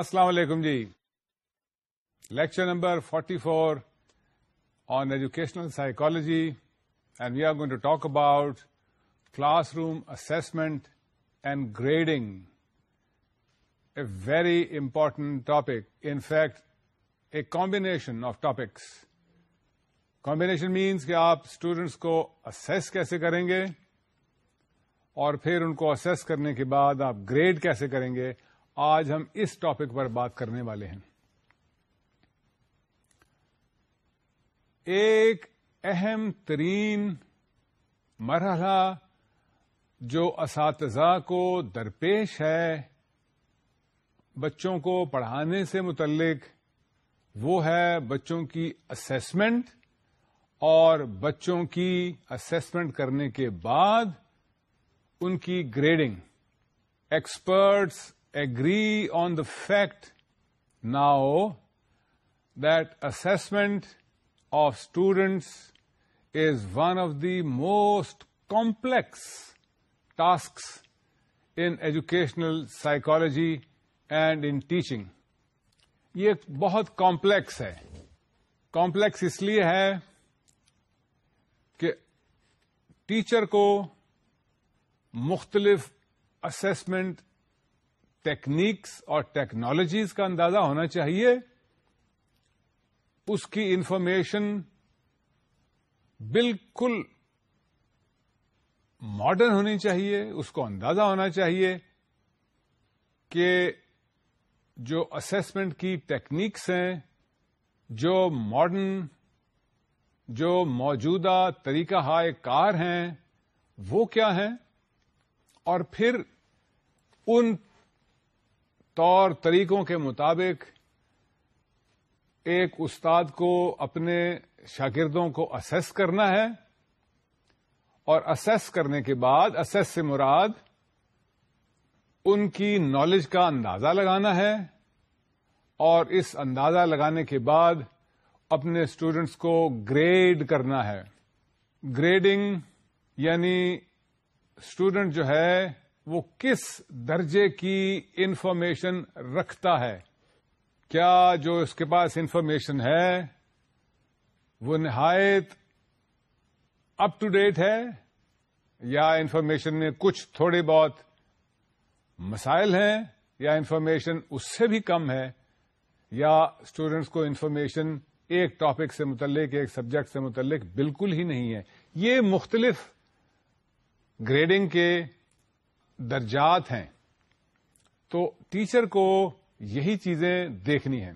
السلام علیکم جی lecture number 44 four on educational psychology and we are going to talk about classroom assessment and grading a very important topic in fact a combination of topics combination means کہ آپ students کو اسس کیسے کریں گے اور پھر ان کو اسس کرنے کے بعد آپ گریڈ کیسے کریں گے آج ہم اس ٹاپک پر بات کرنے والے ہیں ایک اہم ترین مرحلہ جو اساتذہ کو درپیش ہے بچوں کو پڑھانے سے متعلق وہ ہے بچوں کی اسسمنٹ اور بچوں کی اسسمنٹ کرنے کے بعد ان کی grading experts agree on the fact now that assessment of students is one of the most complex tasks in educational psychology and in teaching. یہ بہت کمپلیکس ہے کمپلیکس اس لیے ہے کہ ٹیچر کو مختلف اسسمنٹ ٹیکنیکس اور ٹیکنالوجیز کا اندازہ ہونا چاہیے اس کی انفارمیشن بالکل ماڈرن ہونی چاہیے اس کو اندازہ ہونا چاہیے کہ جو اسیسمنٹ کی ٹیکنیکس ہیں جو ماڈرن جو موجودہ طریقہ ہائے کار ہیں وہ کیا ہیں اور پھر ان طور طریقوں کے مطابق ایک استاد کو اپنے شاگردوں کو اسس کرنا ہے اور اسس کرنے کے بعد اسیس سے مراد ان کی نالج کا اندازہ لگانا ہے اور اس اندازہ لگانے کے بعد اپنے اسٹوڈینٹس کو گریڈ کرنا ہے گریڈنگ یعنی اسٹوڈینٹ جو ہے وہ کس درجے کی انفارمیشن رکھتا ہے کیا جو اس کے پاس انفارمیشن ہے وہ نہایت اپ ٹو ڈیٹ ہے یا انفارمیشن میں کچھ تھوڑے بہت مسائل ہیں یا انفارمیشن اس سے بھی کم ہے یا اسٹوڈینٹس کو انفارمیشن ایک ٹاپک سے متعلق ایک سبجیکٹ سے متعلق بالکل ہی نہیں ہے یہ مختلف گریڈنگ کے درجات ہیں تو ٹیچر کو یہی چیزیں دیکھنی ہیں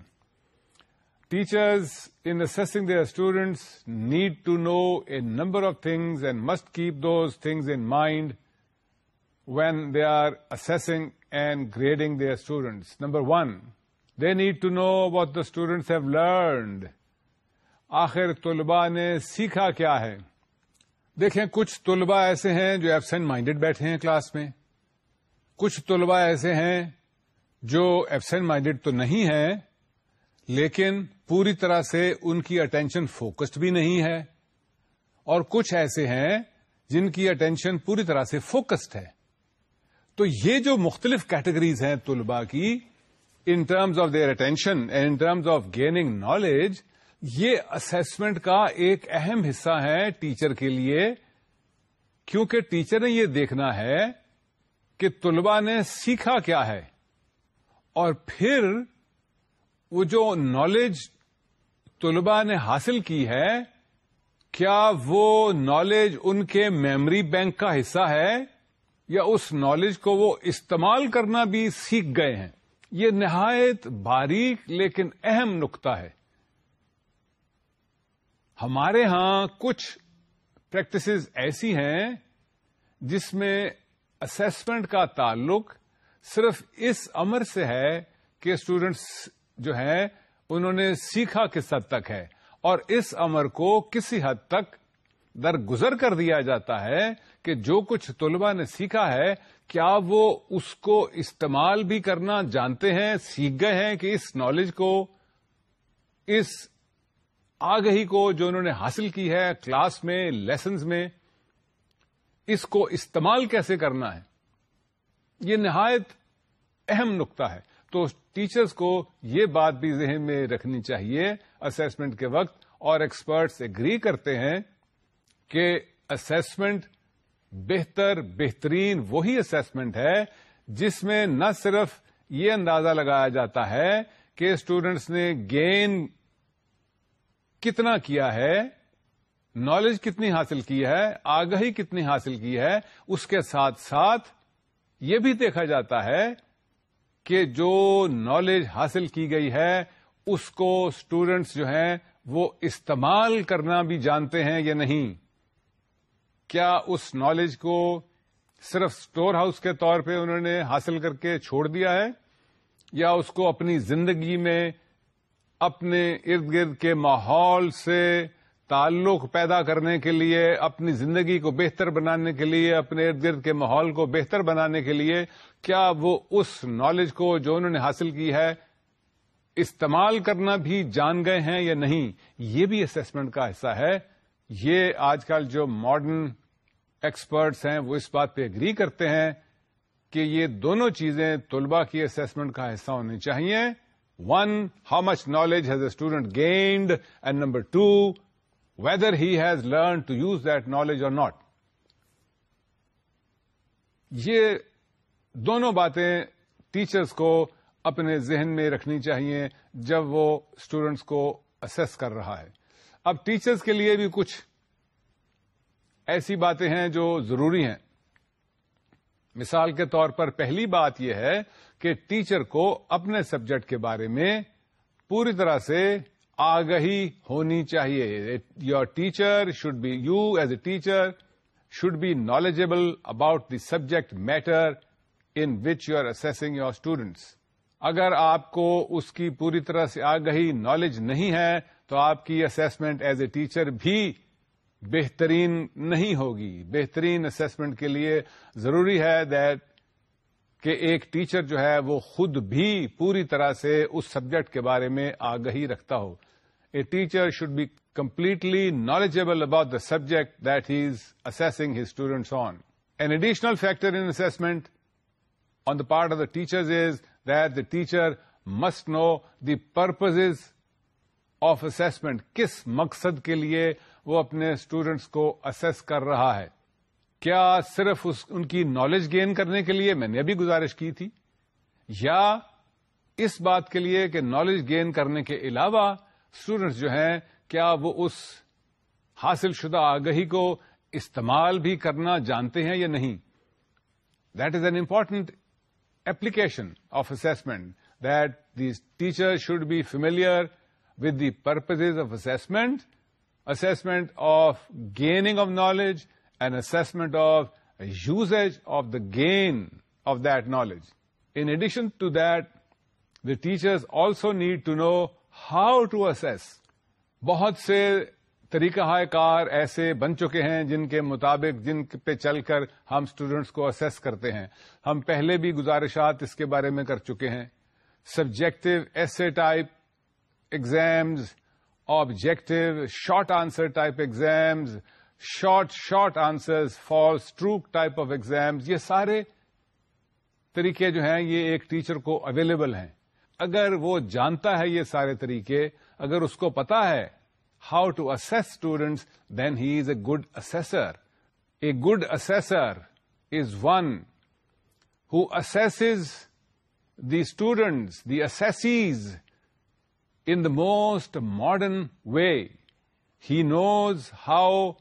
teachers in assessing their students need to know a number of things and must keep those things in mind when they are assessing and grading their students number one they need to know what the students have learned آخر طلبا نے سیکھا کیا ہے دیکھیں کچھ طلبا ایسے ہیں جو ایبسینٹ مائنڈیڈ بیٹھے ہیں کلاس میں کچھ طلبا ایسے ہیں جو ایبسینٹ مائنڈیڈ تو نہیں ہیں لیکن پوری طرح سے ان کی اٹینشن فوکسڈ بھی نہیں ہے اور کچھ ایسے ہیں جن کی اٹینشن پوری طرح سے فوکسڈ ہے تو یہ جو مختلف کیٹیگریز ہیں طلبا کی in terms of their attention in terms of gaining knowledge یہ اسسمنٹ کا ایک اہم حصہ ہے ٹیچر کے لیے کیونکہ ٹیچر نے یہ دیکھنا ہے کہ طلبا نے سیکھا کیا ہے اور پھر وہ جو نالج طلبا نے حاصل کی ہے کیا وہ نالج ان کے میمری بینک کا حصہ ہے یا اس نالج کو وہ استعمال کرنا بھی سیکھ گئے ہیں یہ نہایت باریک لیکن اہم نقطہ ہے ہمارے ہاں کچھ پریکٹسز ایسی ہیں جس میں اسسمنٹ کا تعلق صرف اس امر سے ہے کہ اسٹوڈینٹس جو ہیں انہوں نے سیکھا کس حد تک ہے اور اس امر کو کسی حد تک درگزر کر دیا جاتا ہے کہ جو کچھ طلباء نے سیکھا ہے کیا وہ اس کو استعمال بھی کرنا جانتے ہیں سیکھ گئے ہیں کہ اس نالج کو اس آگہی کو جو انہوں نے حاصل کی ہے کلاس میں لیسنز میں اس کو استعمال کیسے کرنا ہے یہ نہایت اہم نقطہ ہے تو ٹیچرز کو یہ بات بھی ذہن میں رکھنی چاہیے اسیسمنٹ کے وقت اور ایکسپرٹس ایگری کرتے ہیں کہ اسیسمنٹ بہتر بہترین وہی اسیسمنٹ ہے جس میں نہ صرف یہ اندازہ لگایا جاتا ہے کہ اسٹوڈینٹس نے گین کتنا کیا ہے نالج کتنی حاصل کی ہے آگہی کتنی حاصل کی ہے اس کے ساتھ ساتھ یہ بھی دیکھا جاتا ہے کہ جو نالج حاصل کی گئی ہے اس کو اسٹوڈینٹس جو ہیں وہ استعمال کرنا بھی جانتے ہیں یا نہیں کیا اس نالج کو صرف اسٹور ہاؤس کے طور پہ انہوں نے حاصل کر کے چھوڑ دیا ہے یا اس کو اپنی زندگی میں اپنے ارد گرد کے ماحول سے تعلق پیدا کرنے کے لیے اپنی زندگی کو بہتر بنانے کے لیے اپنے ارد گرد کے ماحول کو بہتر بنانے کے لیے کیا وہ اس نالج کو جو انہوں نے حاصل کی ہے استعمال کرنا بھی جان گئے ہیں یا نہیں یہ بھی اسسمنٹ کا حصہ ہے یہ آج کل جو ماڈرن ایکسپرٹس ہیں وہ اس بات پہ اگری کرتے ہیں کہ یہ دونوں چیزیں طلبا کی اسسمنٹ کا حصہ ہونی چاہیے one how much knowledge has a student gained and number two whether has learned to use that knowledge or not یہ دونوں باتیں ٹیچرس کو اپنے ذہن میں رکھنی چاہیے جب وہ اسٹوڈینٹس کو اسس کر رہا ہے اب ٹیچرس کے لیے بھی کچھ ایسی باتیں ہیں جو ضروری ہیں مثال کے طور پر پہلی بات یہ ہے کہ ٹیچر کو اپنے سبجیکٹ کے بارے میں پوری طرح سے آگہی ہونی چاہیے your teacher should be you as a teacher should be knowledgeable about the subject matter in which you are assessing your students اگر آپ کو اس کی پوری طرح سے آگہی نالج نہیں ہے تو آپ کی اسسمنٹ ایز اے ٹیچر بھی بہترین نہیں ہوگی بہترین اسیسمنٹ کے لیے ضروری ہے دیٹ کہ ایک ٹیچر جو ہے وہ خود بھی پوری طرح سے اس سبجیکٹ کے بارے میں آگہی رکھتا ہو a teacher should be completely knowledgeable about the subject that has assessing his students on an additional factor in assessment on the part of the teacher is that the teacher must know the purpose of assessment کس مقصد کے لیے وہ اپنے students کو اسس کر رہا ہے کیا صرف اس ان کی نالج گین کرنے کے لیے میں نے ابھی گزارش کی تھی یا اس بات کے لیے کہ نالج گین کرنے کے علاوہ اسٹوڈنٹس جو ہیں کیا وہ اس حاصل شدہ آگہی کو استعمال بھی کرنا جانتے ہیں یا نہیں that is an important application of assessment that teacher should be familiar with the purpose of assessment of gaining of knowledge and assessment of use of the gain of that knowledge in addition to that the teacher also need to know how to assess بہت سے طریقہ کار ایسے بن چکے ہیں جن کے مطابق جن پہ چل کر ہم اسٹوڈینٹس کو اسیس کرتے ہیں ہم پہلے بھی گزارشات اس کے بارے میں کر چکے ہیں سبجیکٹو ایسے type exams objective short answer type exams short short answers false true type of exams یہ سارے طریقے جو ہیں یہ ایک ٹیچر کو اویلیبل ہیں اگر وہ جانتا ہے یہ سارے طریقے اگر اس کو پتا ہے how to students then he is a good assessor a good assessor is one assesses the students the assesses in the most modern way he knows how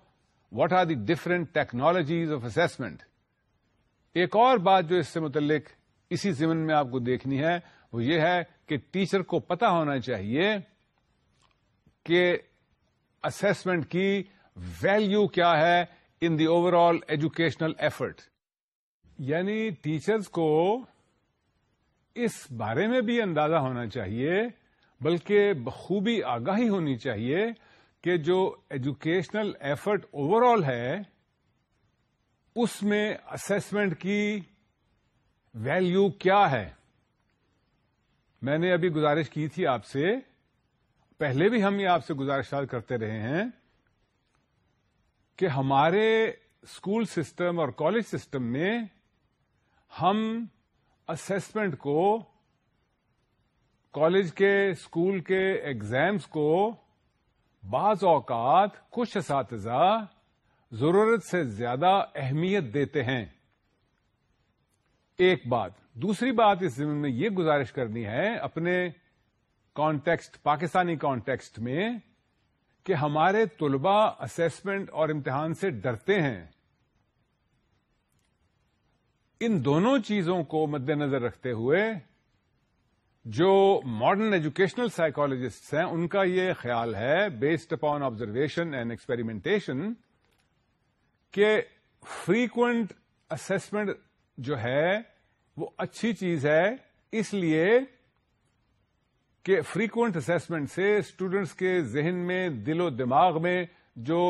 what are the different technologies of assessment ایک اور بات جو اس سے متعلق اسی زمن میں آپ کو دیکھنی ہے وہ یہ ہے کہ ٹیچر کو پتا ہونا چاہیے کہ اسسمنٹ کی ویلو کیا ہے in the overall educational effort یعنی ٹیچرس کو اس بارے میں بھی اندازہ ہونا چاہیے بلکہ بخوبی آگاہی ہونی چاہیے کہ جو ایجوکیشنل ایفرٹ اوور آل ہے اس میں اسیسمنٹ کی ویلیو کیا ہے میں نے ابھی گزارش کی تھی آپ سے پہلے بھی ہم یہ آپ سے گزارشات کرتے رہے ہیں کہ ہمارے اسکول سسٹم اور کالج سسٹم میں ہم اسیسمنٹ کو کالج کے اسکول کے ایگزامس کو بعض اوقات کچھ اساتذہ ضرورت سے زیادہ اہمیت دیتے ہیں ایک بات دوسری بات اس ضمن میں یہ گزارش کرنی ہے اپنے کانٹیکسٹ پاکستانی کانٹیکسٹ میں کہ ہمارے طلبہ اسیسمنٹ اور امتحان سے ڈرتے ہیں ان دونوں چیزوں کو مد نظر رکھتے ہوئے جو ماڈرن ایجوکیشنل سائیکولوجسٹ ہیں ان کا یہ خیال ہے based upon observation and experimentation کہ فریکوینٹ اسسمنٹ جو ہے وہ اچھی چیز ہے اس لیے کہ فریکوینٹ اسسمنٹ سے اسٹوڈینٹس کے ذہن میں دل و دماغ میں جو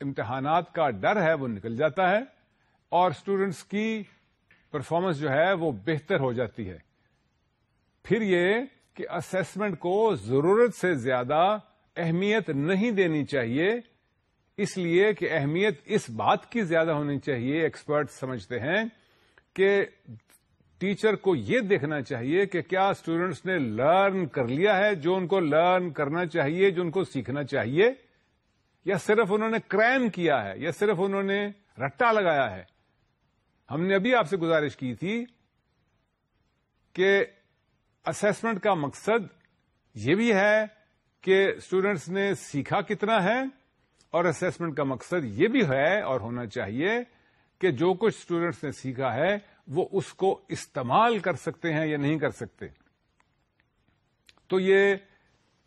امتحانات کا ڈر ہے وہ نکل جاتا ہے اور اسٹوڈینٹس کی پرفارمنس جو ہے وہ بہتر ہو جاتی ہے پھر یہ کہ اسسمنٹ کو ضرورت سے زیادہ اہمیت نہیں دینی چاہیے اس لیے کہ اہمیت اس بات کی زیادہ ہونی چاہیے ایکسپرٹ سمجھتے ہیں کہ ٹیچر کو یہ دیکھنا چاہیے کہ کیا اسٹوڈینٹس نے لرن کر لیا ہے جو ان کو لرن کرنا چاہیے جو ان کو سیکھنا چاہیے یا صرف انہوں نے کرائم کیا ہے یا صرف انہوں نے رٹا لگایا ہے ہم نے ابھی آپ سے گزارش کی تھی کہ اسسمنٹ کا مقصد یہ بھی ہے کہ اسٹوڈینٹس نے سیکھا کتنا ہے اور اسسمنٹ کا مقصد یہ بھی ہے اور ہونا چاہیے کہ جو کچھ اسٹوڈینٹس نے سیکھا ہے وہ اس کو استعمال کر سکتے ہیں یا نہیں کر سکتے تو یہ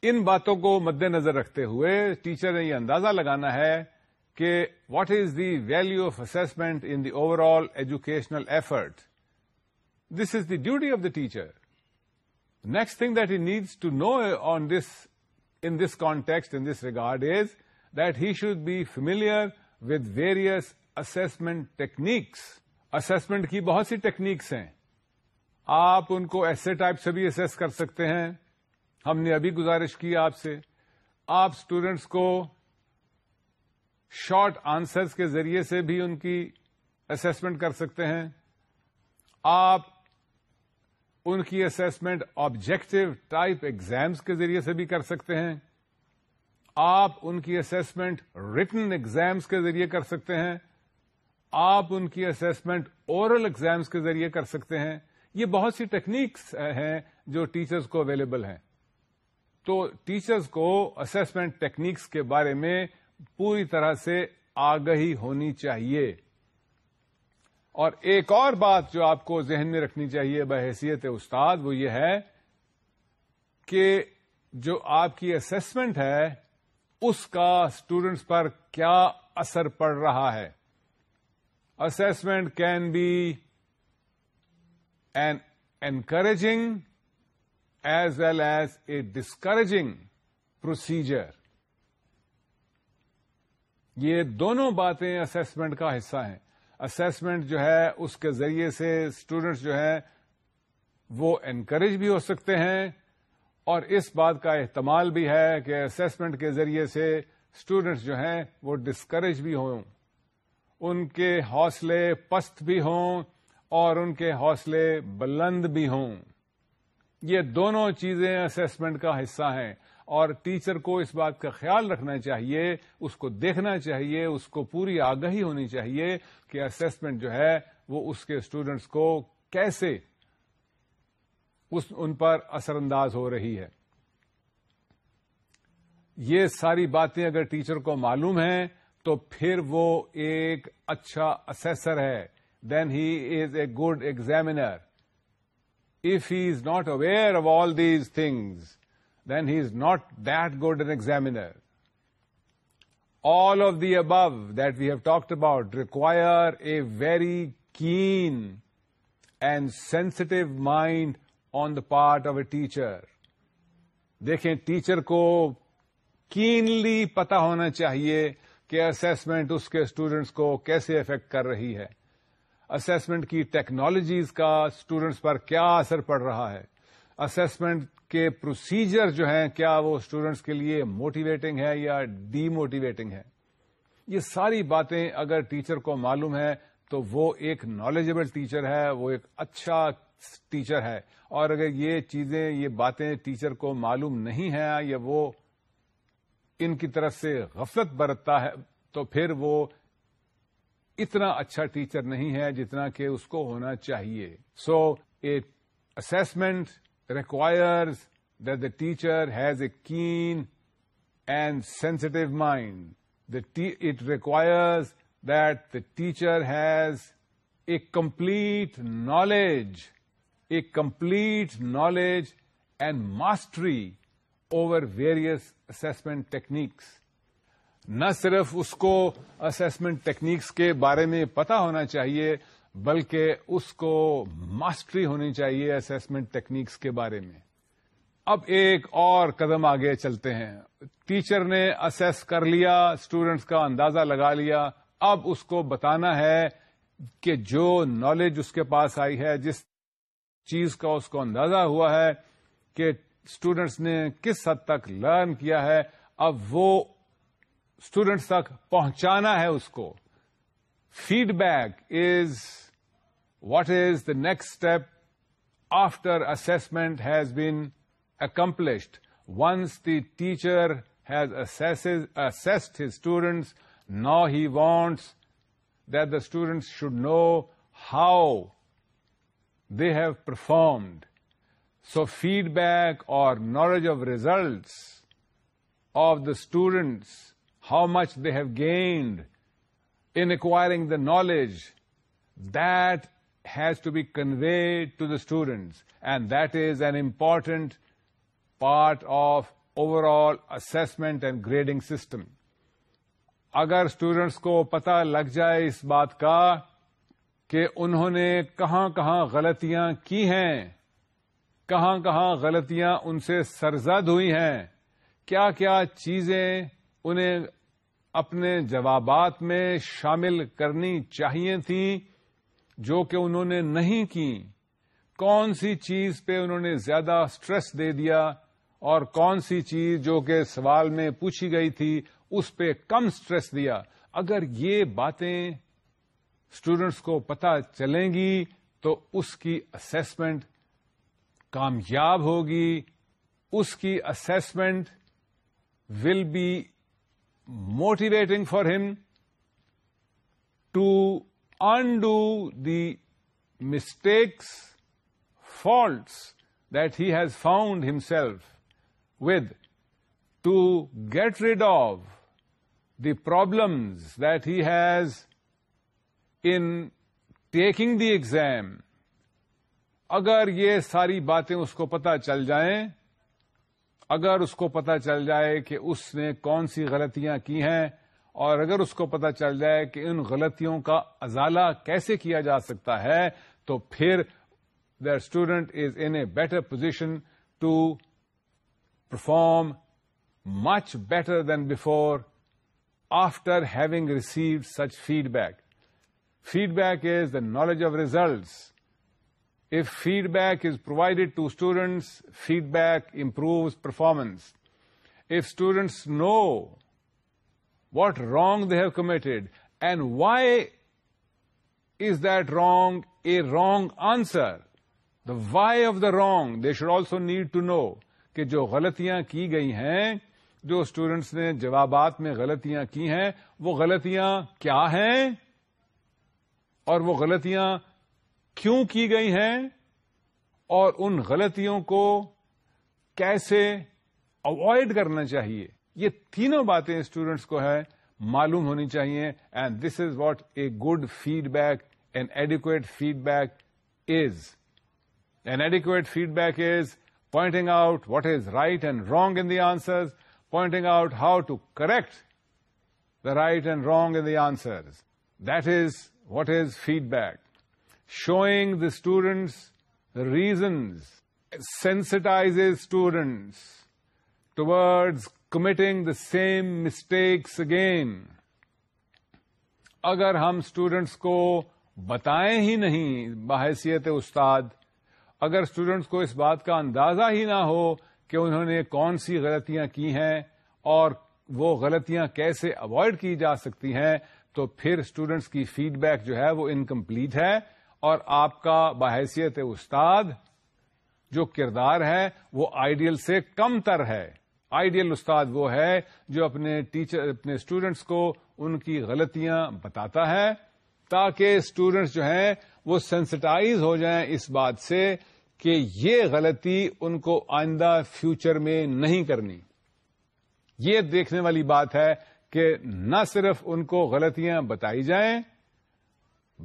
ان باتوں کو مد نظر رکھتے ہوئے ٹیچر نے یہ اندازہ لگانا ہے کہ what is the value of assessment in the overall educational effort this is the duty of the teacher next thing that he needs to know on this this context this regard is that he should be familiar with various techniques assessment کی بہت سی techniques ہیں آپ ان کو ایسے type سے بھی اس کر سکتے ہیں ہم نے ابھی گزارش کی آپ سے آپ اسٹوڈینٹس کو شارٹ آنسرس کے ذریعے سے بھی ان کی اسسمنٹ کر سکتے ہیں آپ ان کی اسیسمنٹ آبجیکٹو ٹائپ ایگزامس کے ذریعے سے بھی کر سکتے ہیں آپ ان کی اسسمنٹ ریٹن ایگزامس کے ذریعے کر سکتے ہیں آپ ان کی اسسمنٹ ایگزامس کے ذریعے کر سکتے ہیں یہ بہت سی ٹیکنیکس ہیں جو ٹیچرز کو اویلیبل ہیں تو ٹیچرز کو اسسمنٹ ٹیکنیکس کے بارے میں پوری طرح سے آگہی ہونی چاہیے اور ایک اور بات جو آپ کو ذہن میں رکھنی چاہیے بحیثیت استاد وہ یہ ہے کہ جو آپ کی اسسمنٹ ہے اس کا اسٹوڈنٹس پر کیا اثر پڑ رہا ہے assessment can be an encouraging as well as a discouraging procedure یہ دونوں باتیں اسسمنٹ کا حصہ ہیں اسیسمنٹ جو ہے اس کے ذریعے سے اسٹوڈینٹس جو ہیں وہ انکریج بھی ہو سکتے ہیں اور اس بات کا احتمال بھی ہے کہ اسسمنٹ کے ذریعے سے اسٹوڈینٹس جو ہیں وہ ڈسکریج بھی ہوں ان کے حوصلے پست بھی ہوں اور ان کے حوصلے بلند بھی ہوں یہ دونوں چیزیں اسسمنٹ کا حصہ ہیں اور ٹیچر کو اس بات کا خیال رکھنا چاہیے اس کو دیکھنا چاہیے اس کو پوری آگہی ہونی چاہیے کہ اسسمنٹ جو ہے وہ اس کے اسٹوڈنٹس کو کیسے اس ان پر اثر انداز ہو رہی ہے یہ ساری باتیں اگر ٹیچر کو معلوم ہیں تو پھر وہ ایک اچھا اسیسر ہے then he is a good examiner if he is not aware of all these things then he is not then examiner all of the above that we have talked about require a very keen and sensitive mind on the part of a teacher دیکھیں teacher کو keenly پتا ہونا چاہیے کہ assessment اس کے students کو کیسے effect کر رہی ہے اسمنٹ کی ٹیکنالوجیز کا اسٹوڈینٹس پر کیا اثر پڑ رہا ہے اسسمنٹ کہ پروسیجر جو ہیں کیا وہ اسٹوڈینٹس کے لیے موٹیویٹنگ ہے یا ڈی موٹیویٹنگ ہے یہ ساری باتیں اگر ٹیچر کو معلوم ہے تو وہ ایک نالجبل ٹیچر ہے وہ ایک اچھا ٹیچر ہے اور اگر یہ چیزیں یہ باتیں ٹیچر کو معلوم نہیں ہے یا وہ ان کی طرف سے غفلت برتتا ہے تو پھر وہ اتنا اچھا ٹیچر نہیں ہے جتنا کہ اس کو ہونا چاہیے so a assessment requires that the teacher has a keen and sensitive mind it requires that the teacher has a complete knowledge a complete knowledge and mastery over various assessment techniques نہ صرف اس کو assessment techniques کے بارے میں پتا ہونا چاہیے بلکہ اس کو ماسٹری ہونی چاہیے اسیسمنٹ ٹیکنیکس کے بارے میں اب ایک اور قدم آگے چلتے ہیں ٹیچر نے اسیس کر لیا اسٹوڈینٹس کا اندازہ لگا لیا اب اس کو بتانا ہے کہ جو نالج اس کے پاس آئی ہے جس چیز کا اس کو اندازہ ہوا ہے کہ اسٹوڈینٹس نے کس حد تک لرن کیا ہے اب وہ اسٹوڈینٹس تک پہنچانا ہے اس کو Feedback is what is the next step after assessment has been accomplished. Once the teacher has assessed his students, now he wants that the students should know how they have performed. So feedback or knowledge of results of the students, how much they have gained, in acquiring the knowledge that has to be conveyed to the students and that is an important part of overall assessment and grading system. اگر students کو پتہ لگ جائے اس بات کا کہ انہوں نے کہاں کہاں غلطیاں کی ہیں کہاں کہاں غلطیاں ان سے سرزد ہوئی ہیں کیا کیا چیزیں انہیں اپنے جوابات میں شامل کرنی چاہیے تھیں جو کہ انہوں نے نہیں کی کون سی چیز پہ انہوں نے زیادہ سٹریس دے دیا اور کون سی چیز جو کہ سوال میں پوچھی گئی تھی اس پہ کم سٹریس دیا اگر یہ باتیں اسٹوڈینٹس کو پتہ چلیں گی تو اس کی اسیسمنٹ کامیاب ہوگی اس کی assessment will be motivating for him to undo the mistakes faults that he has found himself with, with to get rid of the problems that he has in taking the exam اگر یہ ساری باتیں اس کو پتہ چل جائیں اگر اس کو پتا چل جائے کہ اس نے کون سی غلطیاں کی ہیں اور اگر اس کو پتا چل جائے کہ ان غلطیوں کا ازالہ کیسے کیا جا سکتا ہے تو پھر the student is in a better position to perform much better than before after having received such feedback feedback is the knowledge of results if feedback is provided to students, feedback improves performance. If students know what wrong they have committed and why is that wrong a wrong answer, the why of the wrong, they should also need to know کہ جو غلطیاں کی گئی ہیں جو students نے جوابات میں غلطیاں کی ہیں وہ غلطیاں کیا ہیں اور وہ غلطیاں کیوں کی گئی ہیں اور ان غلطیوں کو کیسے اوائڈ کرنا چاہیے یہ تینوں باتیں اسٹوڈینٹس کو ہے معلوم ہونی چاہیے and this is what a good feedback an adequate feedback is an adequate feedback is pointing out what is right and wrong in the answers pointing out how to correct the right and wrong in the answers that is what is feedback showing the students reasons sensitize students towards committing the same mistakes again اگر ہم students کو بتائیں ہی نہیں بحیثیت استاد اگر students کو اس بات کا اندازہ ہی نہ ہو کہ انہوں نے کون سی غلطیاں کی ہیں اور وہ غلطیاں کیسے اوائڈ کی جا سکتی ہیں تو پھر اسٹوڈنٹس کی فیڈ بیک جو ہے وہ انکمپلیٹ ہے اور آپ کا بحیثیت استاد جو کردار ہے وہ آئیڈیل سے کم تر ہے آئیڈیل استاد وہ ہے جو اپنے ٹیچر اپنے اسٹوڈینٹس کو ان کی غلطیاں بتاتا ہے تاکہ اسٹوڈینٹس جو ہیں وہ سینسٹائز ہو جائیں اس بات سے کہ یہ غلطی ان کو آئندہ فیوچر میں نہیں کرنی یہ دیکھنے والی بات ہے کہ نہ صرف ان کو غلطیاں بتائی جائیں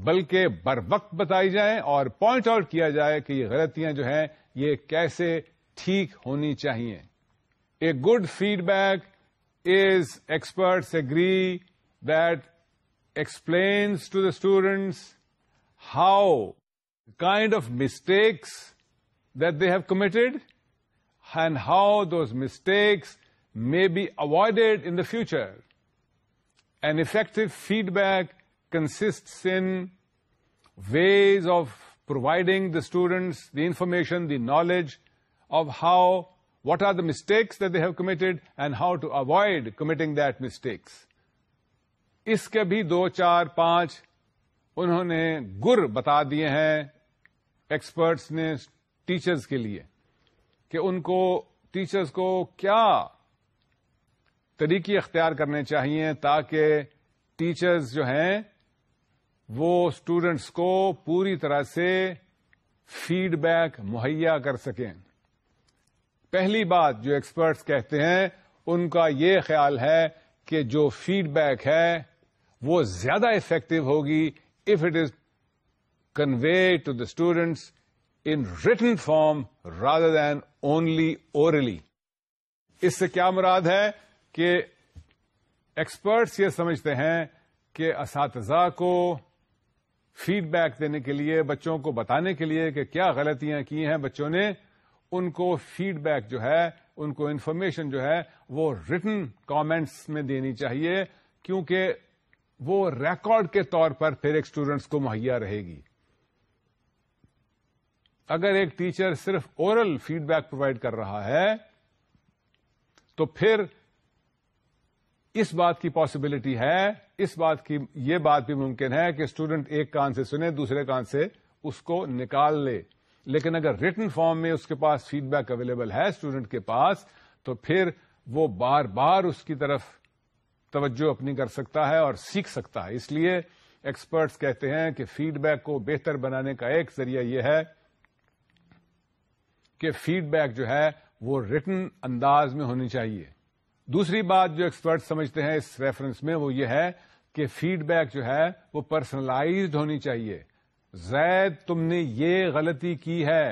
بلکہ بر وقت بتائی جائیں اور پوائنٹ آؤٹ کیا جائے کہ یہ غلطیاں جو ہیں یہ کیسے ٹھیک ہونی چاہیے a good feedback is experts agree that explains to the students how kind of mistakes that they have committed and how those mistakes may be avoided in the future an effective feedback consist ways of providing the students the information the knowledge of how what are the mistakes they have committed and how to avoid committing that mistakes اس کے بھی دو چار پانچ انہوں نے گر بتا دیے ہیں ایکسپرٹس نے ٹیچرز کے لیے کہ ان کو ٹیچرز کو کیا طریقے اختیار کرنے چاہیے تاکہ ٹیچرز جو ہیں وہ اسٹوڈینٹس کو پوری طرح سے فیڈ بیک مہیا کر سکیں پہلی بات جو ایکسپرٹس کہتے ہیں ان کا یہ خیال ہے کہ جو فیڈ بیک ہے وہ زیادہ افیکٹو ہوگی if it is convey to the students in written form rather than only orally اس سے کیا مراد ہے کہ ایکسپرٹس یہ سمجھتے ہیں کہ اساتذہ کو فیڈ بیک دینے کے لیے بچوں کو بتانے کے لیے کہ کیا غلطیاں کی ہیں بچوں نے ان کو فیڈ بیک جو ہے ان کو انفارمیشن جو ہے وہ ریٹن کامنٹس میں دینی چاہیے کیونکہ وہ ریکارڈ کے طور پر پھر ایک اسٹوڈنٹس کو مہیا رہے گی اگر ایک ٹیچر صرف اورل فیڈ بیک پرووائڈ کر رہا ہے تو پھر اس بات کی پاسبلٹی ہے اس بات کی یہ بات بھی ممکن ہے کہ اسٹوڈنٹ ایک کان سے سنے دوسرے کان سے اس کو نکال لے لیکن اگر ریٹن فارم میں اس کے پاس فیڈ بیک اویلیبل ہے اسٹوڈنٹ کے پاس تو پھر وہ بار بار اس کی طرف توجہ اپنی کر سکتا ہے اور سیکھ سکتا ہے اس لیے ایکسپرٹس کہتے ہیں کہ فیڈ بیک کو بہتر بنانے کا ایک ذریعہ یہ ہے کہ فیڈ بیک جو ہے وہ ریٹن انداز میں ہونی چاہیے دوسری بات جو ایکسپرٹ سمجھتے ہیں اس ریفرنس میں وہ یہ ہے کہ فیڈ بیک جو ہے وہ پرسنلائزڈ ہونی چاہیے زید تم نے یہ غلطی کی ہے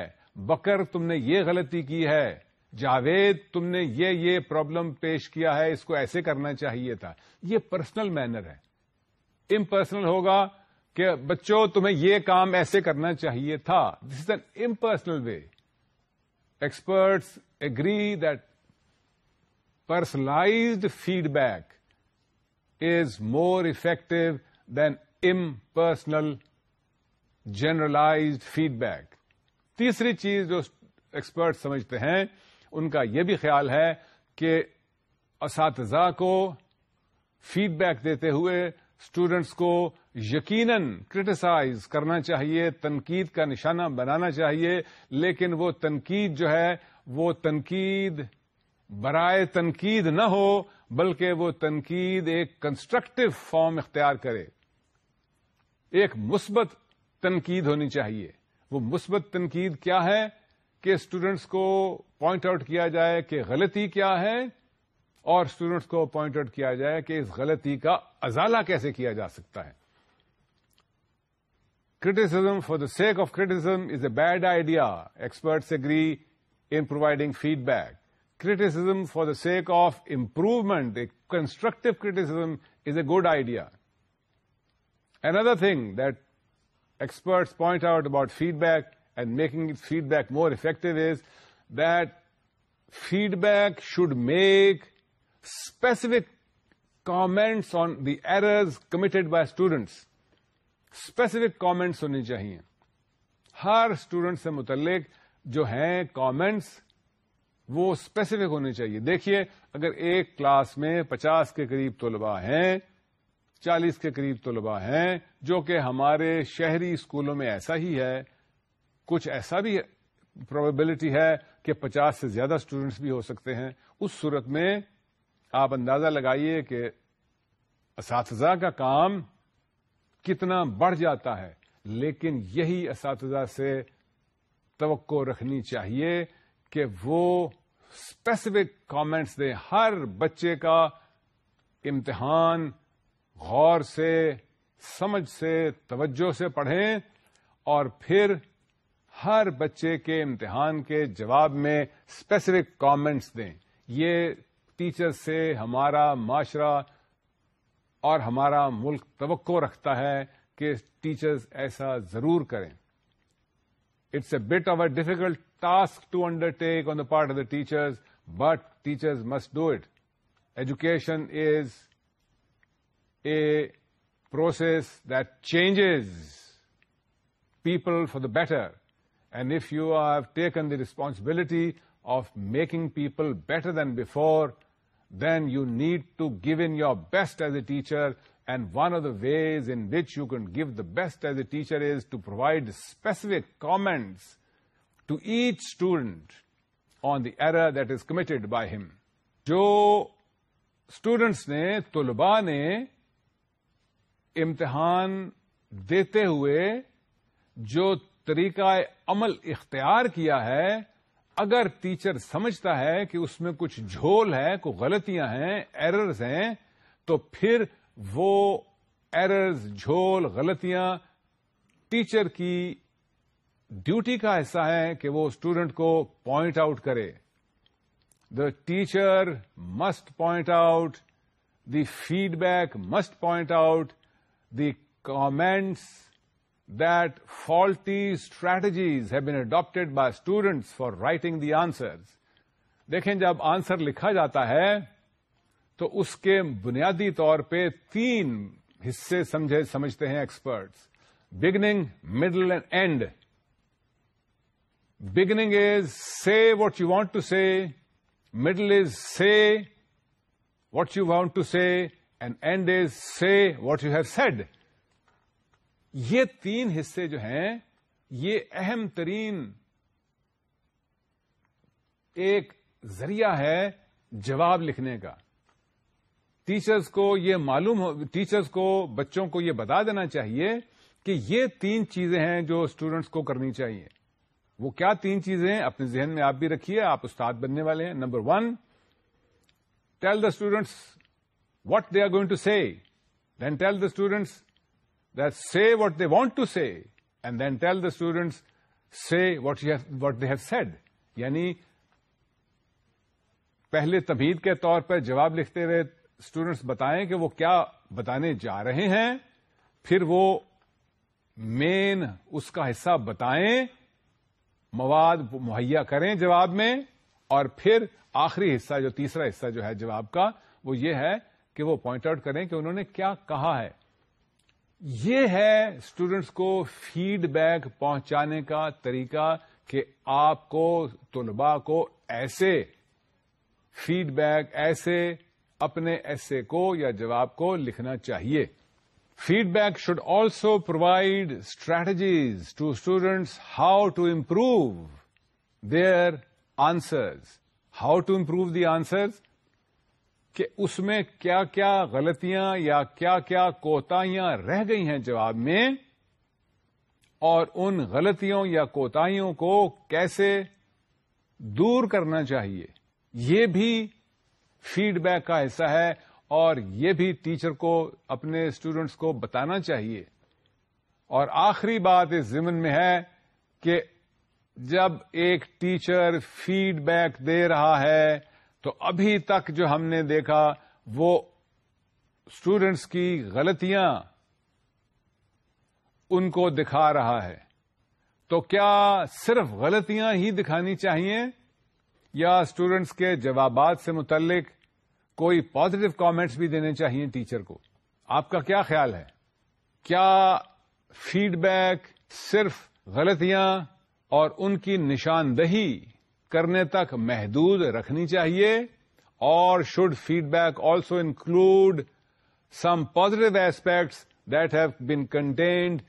بکر تم نے یہ غلطی کی ہے جاوید تم نے یہ یہ پرابلم پیش کیا ہے اس کو ایسے کرنا چاہیے تھا یہ پرسنل مینر ہے امپرسنل ہوگا کہ بچوں تمہیں یہ کام ایسے کرنا چاہیے تھا this is an impersonal way experts agree that personalized feedback is more effective than impersonal generalized feed back تیسری چیز جو ایکسپرٹ سمجھتے ہیں ان کا یہ بھی خیال ہے کہ اساتذہ کو فیڈ بیک دیتے ہوئے اسٹوڈینٹس کو یقیناً کرٹیسائز کرنا چاہیے تنقید کا نشانہ بنانا چاہیے لیکن وہ تنقید جو ہے وہ تنقید برائے تنقید نہ ہو بلکہ وہ تنقید ایک کنسٹرکٹیو فارم اختیار کرے ایک مثبت تنقید ہونی چاہیے وہ مثبت تنقید کیا ہے کہ اسٹوڈنٹس کو پوائنٹ آؤٹ کیا جائے کہ غلطی کیا ہے اور اسٹوڈنٹس کو پوائنٹ آؤٹ کیا جائے کہ اس غلطی کا ازالہ کیسے کیا جا سکتا ہے criticism for the sake of is a bad idea experts agree in providing feedback criticism for the sake of improvement a constructive criticism is a good idea another thing that experts point out about feedback and making feedback more effective is that feedback should make specific comments on the errors committed by students specific comments ہونی چاہیے ہر student سے متعلق جو ہیں comments وہ specific ہونی چاہیے دیکھیے اگر ایک کلاس میں پچاس کے قریب طلباء ہیں چالیس کے قریب طلبا ہیں جو کہ ہمارے شہری اسکولوں میں ایسا ہی ہے کچھ ایسا بھی پروبیبلٹی ہے کہ پچاس سے زیادہ اسٹوڈینٹس بھی ہو سکتے ہیں اس صورت میں آپ اندازہ لگائیے کہ اساتذہ کا کام کتنا بڑھ جاتا ہے لیکن یہی اساتذہ سے توقع رکھنی چاہیے کہ وہ اسپیسیفک کامنٹس دیں ہر بچے کا امتحان غور سے سمجھ سے توجہ سے پڑھیں اور پھر ہر بچے کے امتحان کے جواب میں اسپیسیفک کامنٹس دیں یہ ٹیچر سے ہمارا معاشرہ اور ہمارا ملک توقع رکھتا ہے کہ ٹیچرز ایسا ضرور کریں it's a bit of a difficult task to undertake on the part of the teachers, but teachers must do it. Education is a process that changes people for the better. And if you have taken the responsibility of making people better than before, then you need to give in your best as a teacher. And one of the ways in which you can give the best as a teacher is to provide specific comments to each student on the error that is committed by him جو students نے طلباء نے امتحان دیتے ہوئے جو طریقہ عمل اختیار کیا ہے اگر ٹیچر سمجھتا ہے کہ اس میں کچھ جھول ہے کوئی غلطیاں ہیں ایررز ہیں تو پھر وہ ایررز جھول غلطیاں ٹیچر کی ڈیوٹی کا حصہ ہے کہ وہ اسٹوڈنٹ کو پوائنٹ آؤٹ کرے the teacher must point out the feedback must point out the comments that faulty strategies have been adapted by students for writing the answers دیکھیں جب آنسر لکھا جاتا ہے تو اس کے بنیادی طور پہ تین حصے سمجھے سمجھتے ہیں experts beginning middle end beginning is say what you want to say middle is say what you want to say end end is say what you have said یہ تین حصے جو ہیں یہ اہم ترین ایک ذریعہ ہے جواب لکھنے کا ٹیچرس کو یہ معلوم ٹیچرس کو بچوں کو یہ بتا دینا چاہیے کہ یہ تین چیزیں ہیں جو اسٹوڈنٹس کو کرنی چاہیے وہ کیا تین چیزیں اپنے ذہن میں آپ بھی رکھیے آپ استاد بننے والے ہیں number one tell the students what they are going to say then tell the students say what they want to say and then tell the students say what what they have said یعنی پہلے تبھید کے طور پر جواب لکھتے ہوئے students بتائیں کہ وہ کیا بتانے جا رہے ہیں پھر وہ مین اس کا حصہ بتائیں مواد مہیا کریں جواب میں اور پھر آخری حصہ جو تیسرا حصہ جو ہے جواب کا وہ یہ ہے کہ وہ پوائنٹ آؤٹ کریں کہ انہوں نے کیا کہا ہے یہ ہے اسٹوڈینٹس کو فیڈ بیک پہنچانے کا طریقہ کہ آپ کو طلباء کو ایسے فیڈ بیک ایسے اپنے ایسے کو یا جواب کو لکھنا چاہیے feedback should also provide strategies to students how to improve their answers how to improve the answers کہ اس میں کیا کیا غلطیاں یا کیا کیا کوتاہیاں رہ گئی ہیں جواب میں اور ان غلطیوں یا کوتاہیوں کو کیسے دور کرنا چاہیے یہ بھی فیڈ بیک کا حصہ ہے اور یہ بھی ٹیچر کو اپنے اسٹوڈینٹس کو بتانا چاہیے اور آخری بات اس ضمن میں ہے کہ جب ایک ٹیچر فیڈ بیک دے رہا ہے تو ابھی تک جو ہم نے دیکھا وہ اسٹوڈینٹس کی غلطیاں ان کو دکھا رہا ہے تو کیا صرف غلطیاں ہی دکھانی چاہیے یا اسٹوڈینٹس کے جوابات سے متعلق کوئی پازیٹو کامنٹس بھی دینے چاہیے ٹیچر کو آپ کا کیا خیال ہے کیا فیڈ بیک صرف غلطیاں اور ان کی نشاندہی کرنے تک محدود رکھنی چاہیے اور should feedback also include some positive aspects that have been contained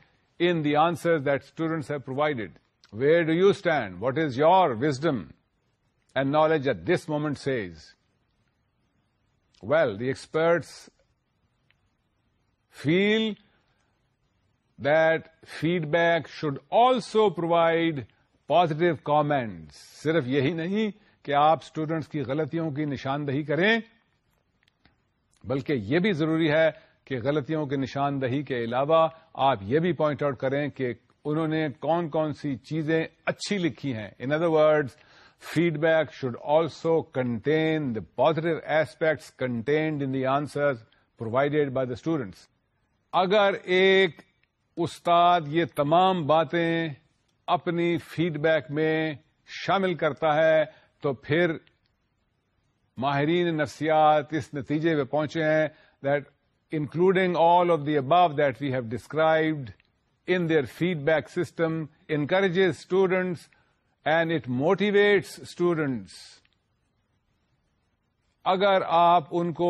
in the answer that students have provided where do you stand what is your wisdom and knowledge at this moment says well the experts feel that feedback should also positive comments صرف یہی نہیں کہ آپ students کی غلطیوں کی نشاندہی کریں بلکہ یہ بھی ضروری ہے کہ غلطیوں کی نشاندہی کے علاوہ آپ یہ بھی پوائنٹ آؤٹ کریں کہ انہوں نے کون کون سی چیزیں اچھی لکھی ہیں in other words feedback should also contain the positive aspects contained in the answer provided by the students اگر ایک استاد یہ تمام باتیں اپنی فیڈ بیک میں شامل کرتا ہے تو پھر ماہرین نفسیات اس نتیجے پہ پہنچے ہیں that including all of the above that we have described in their feedback system encourages students and it motivates students اگر آپ ان کو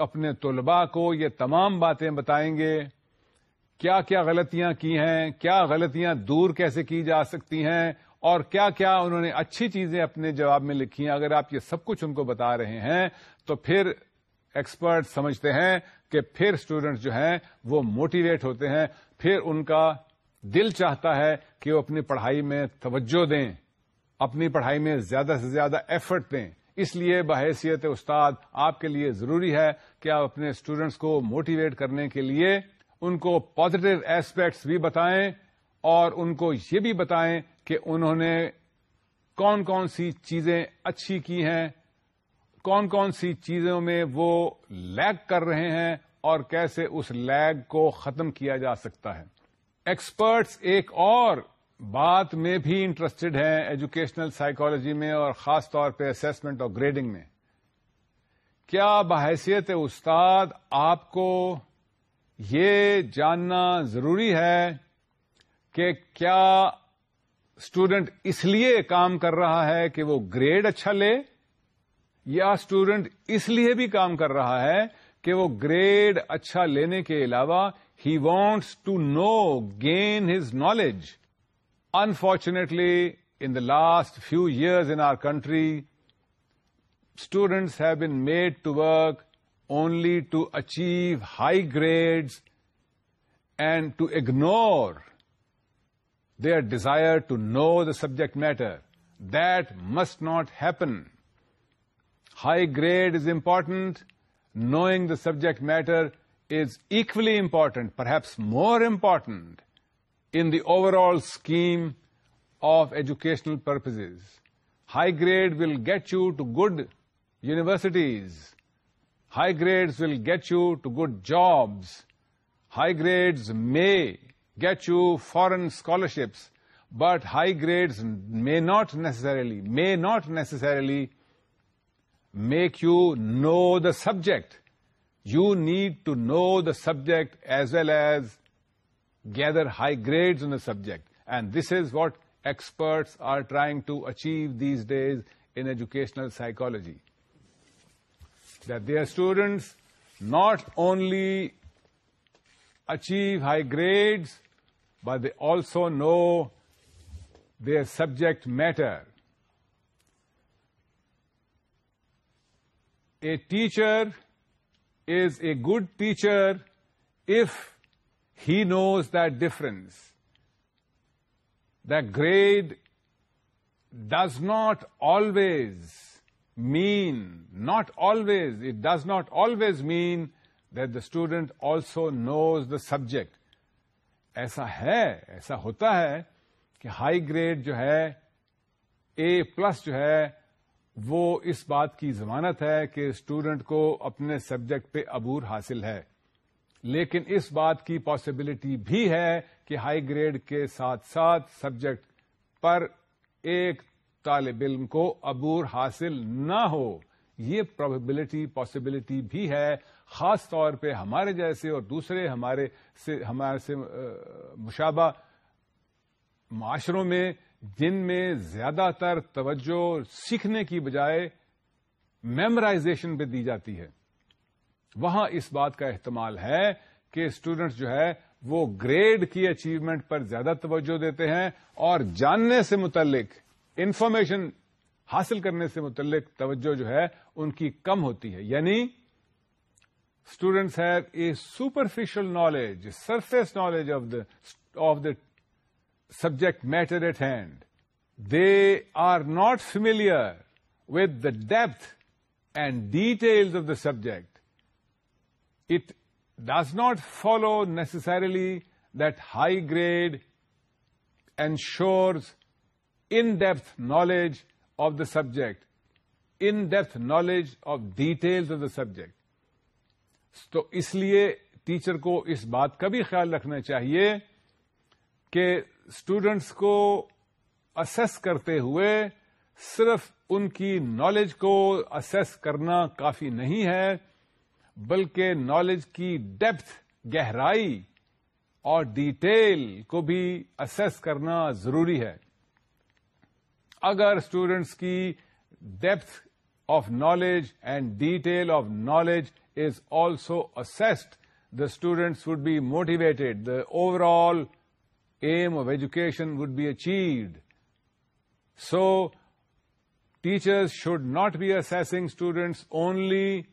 اپنے طلباء کو یہ تمام باتیں بتائیں گے کیا کیا غلطیاں کی ہیں کیا غلطیاں دور کیسے کی جا سکتی ہیں اور کیا کیا انہوں نے اچھی چیزیں اپنے جواب میں لکھی ہیں اگر آپ یہ سب کچھ ان کو بتا رہے ہیں تو پھر ایکسپرٹ سمجھتے ہیں کہ پھر اسٹوڈنٹس جو ہیں وہ موٹیویٹ ہوتے ہیں پھر ان کا دل چاہتا ہے کہ وہ اپنی پڑھائی میں توجہ دیں اپنی پڑھائی میں زیادہ سے زیادہ ایفرٹ دیں اس لیے بحیثیت استاد آپ کے لیے ضروری ہے کہ آپ اپنے اسٹوڈینٹس کو موٹیویٹ کرنے کے لیے ان کو پازیٹو ایسپیکٹس بھی بتائیں اور ان کو یہ بھی بتائیں کہ انہوں نے کون کون سی چیزیں اچھی کی ہیں کون کون سی چیزوں میں وہ لیگ کر رہے ہیں اور کیسے اس لیگ کو ختم کیا جا سکتا ہے ایکسپرٹس ایک اور بات میں بھی انٹرسٹڈ ہیں ایجوکیشنل سائیکالوجی میں اور خاص طور پہ اسسمنٹ اور گریڈنگ میں کیا بحیثیت استاد آپ کو یہ جاننا ضروری ہے کہ کیا اسٹوڈنٹ اس لیے کام کر رہا ہے کہ وہ گریڈ اچھا لے یا اسٹوڈنٹ اس لیے بھی کام کر رہا ہے کہ وہ گریڈ اچھا لینے کے علاوہ He wants to know, gain his knowledge. Unfortunately, in the last few years in our country, students have been made to work only to achieve high grades and to ignore their desire to know the subject matter. That must not happen. High grade is important. Knowing the subject matter is equally important, perhaps more important, in the overall scheme of educational purposes. High grade will get you to good universities. High grades will get you to good jobs. High grades may get you foreign scholarships, but high grades may not necessarily make you know the subject you need to know the subject as well as gather high grades on the subject. And this is what experts are trying to achieve these days in educational psychology. That their students not only achieve high grades, but they also know their subject matter. A teacher is a good teacher if he knows difference the grade does not always mean not always it does not always mean the student also knows the subject ایسا ہے ایسا ہوتا ہے کہ high grade جو ہے اے plus جو ہے وہ اس بات کی ضمانت ہے کہ اسٹوڈنٹ کو اپنے سبجیکٹ پہ عبور حاصل ہے لیکن اس بات کی پاسبلٹی بھی ہے کہ ہائی گریڈ کے ساتھ ساتھ سبجیکٹ پر ایک طالب علم کو عبور حاصل نہ ہو یہ پرابلم پاسبلٹی بھی ہے خاص طور پہ ہمارے جیسے اور دوسرے ہمارے سے ہمارے سے مشابہ معاشروں میں جن میں زیادہ تر توجہ سیکھنے کی بجائے میمرائزیشن پہ دی جاتی ہے وہاں اس بات کا احتمال ہے کہ اسٹوڈنٹس جو ہے وہ گریڈ کی اچیومنٹ پر زیادہ توجہ دیتے ہیں اور جاننے سے متعلق انفارمیشن حاصل کرنے سے متعلق توجہ جو ہے ان کی کم ہوتی ہے یعنی students a superficial knowledge surface knowledge of the of the subject matter at hand they are not familiar with the depth and details of the subject it does not follow necessarily that high grade ensures in depth knowledge of the subject in depth knowledge of details of the subject تو اس لیے teacher کو اس بات کا بھی خیال رکھنا چاہیے کہ اسٹوڈینٹس کو اسس کرتے ہوئے صرف ان کی نالج کو اسس کرنا کافی نہیں ہے بلکہ نالج کی ڈیپتھ گہرائی اور ڈیٹیل کو بھی اسس کرنا ضروری ہے اگر اسٹوڈنٹس کی depth of knowledge and detail of knowledge is also assessed the students would be the overall aim of education would be achieved. So, teachers should not be assessing students only.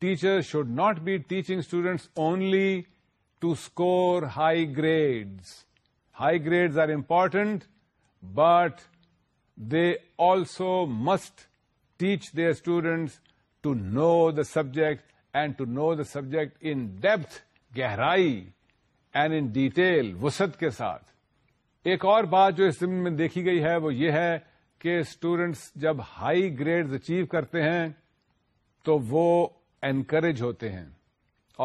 Teachers should not be teaching students only to score high grades. High grades are important, but they also must teach their students to know the subject and to know the subject in depth, gehrai. And in detail وسط کے ساتھ ایک اور بات جو اس ضمن میں دیکھی گئی ہے وہ یہ ہے کہ اسٹوڈینٹس جب ہائی گریڈز اچیو کرتے ہیں تو وہ انکریج ہوتے ہیں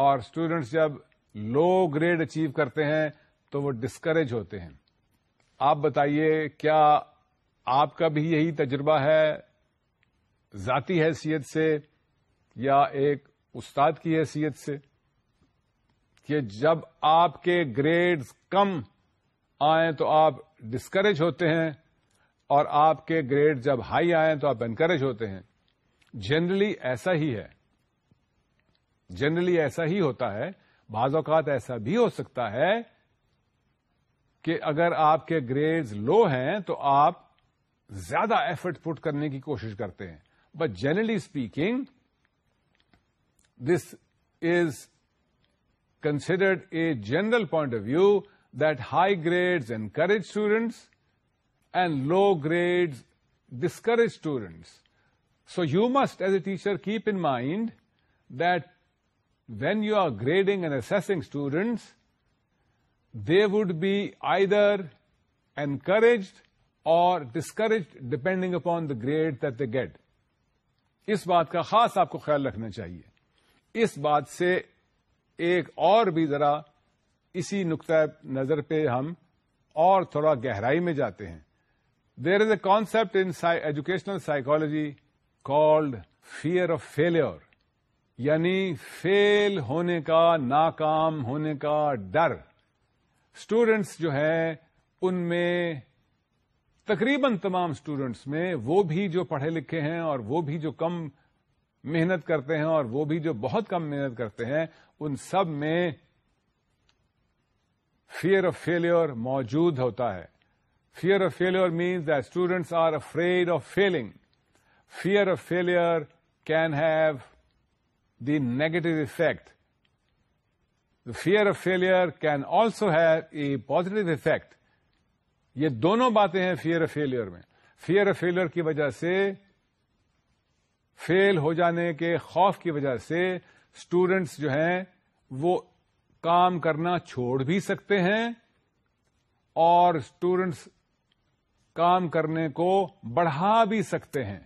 اور اسٹوڈینٹس جب لو گریڈ اچیو کرتے ہیں تو وہ ڈسکریج ہوتے ہیں آپ بتائیے کیا آپ کا بھی یہی تجربہ ہے ذاتی حیثیت سے یا ایک استاد کی حیثیت سے کہ جب آپ کے گریڈز کم آئیں تو آپ ڈسکریج ہوتے ہیں اور آپ کے گریڈ جب ہائی آئیں تو آپ انکریج ہوتے ہیں جنرلی ایسا ہی ہے جنرلی ایسا ہی ہوتا ہے بعض اوقات ایسا بھی ہو سکتا ہے کہ اگر آپ کے گریڈز لو ہیں تو آپ زیادہ ایفرٹ پٹ کرنے کی کوشش کرتے ہیں but generally speaking this is considered a general point of view that high grades encourage students and low grades discourage students so you must as a teacher keep in mind that when you are grading and assessing students they would be either encouraged or discouraged depending upon the grade the grade اس بات کا خاص آپ کو خیال رکھنا چاہیے اس بات سے ایک اور بھی ذرا اسی نقطۂ نظر پہ ہم اور تھوڑا گہرائی میں جاتے ہیں there is a concept in educational psychology called fear of failure یعنی فیل ہونے کا ناکام ہونے کا ڈر اسٹوڈینٹس جو ہیں ان میں تقریباً تمام اسٹوڈینٹس میں وہ بھی جو پڑھے لکھے ہیں اور وہ بھی جو کم محنت کرتے ہیں اور وہ بھی جو بہت کم محنت کرتے ہیں ان سب میں فیئر آف فیلور موجود ہوتا ہے fear of failure means the students are afraid of failing fear of failure can have the negative effect the fear of failure can also have a positive effect یہ دونوں باتیں ہیں fear of failure میں fear of failure کی وجہ سے فیل ہو جانے کے خوف کی وجہ سے اسٹوڈینٹس جو ہیں وہ کام کرنا چھوڑ بھی سکتے ہیں اور اسٹوڈینٹس کام کرنے کو بڑھا بھی سکتے ہیں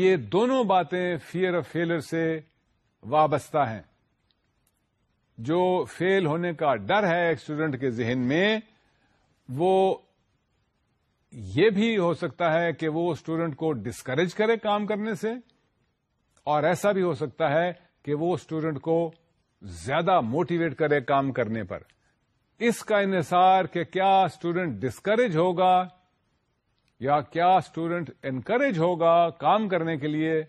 یہ دونوں باتیں فیئر آف فیلر سے وابستہ ہیں جو فیل ہونے کا ڈر ہے ایک اسٹوڈینٹ کے ذہن میں وہ یہ بھی ہو سکتا ہے کہ وہ اسٹوڈنٹ کو ڈسکریج کرے کام کرنے سے اور ایسا بھی ہو سکتا ہے کہ وہ اسٹوڈنٹ کو زیادہ موٹیویٹ کرے کام کرنے پر اس کا انحصار کہ کیا اسٹوڈنٹ ڈسکریج ہوگا یا کیا اسٹوڈنٹ انکریج ہوگا کام کرنے کے لیے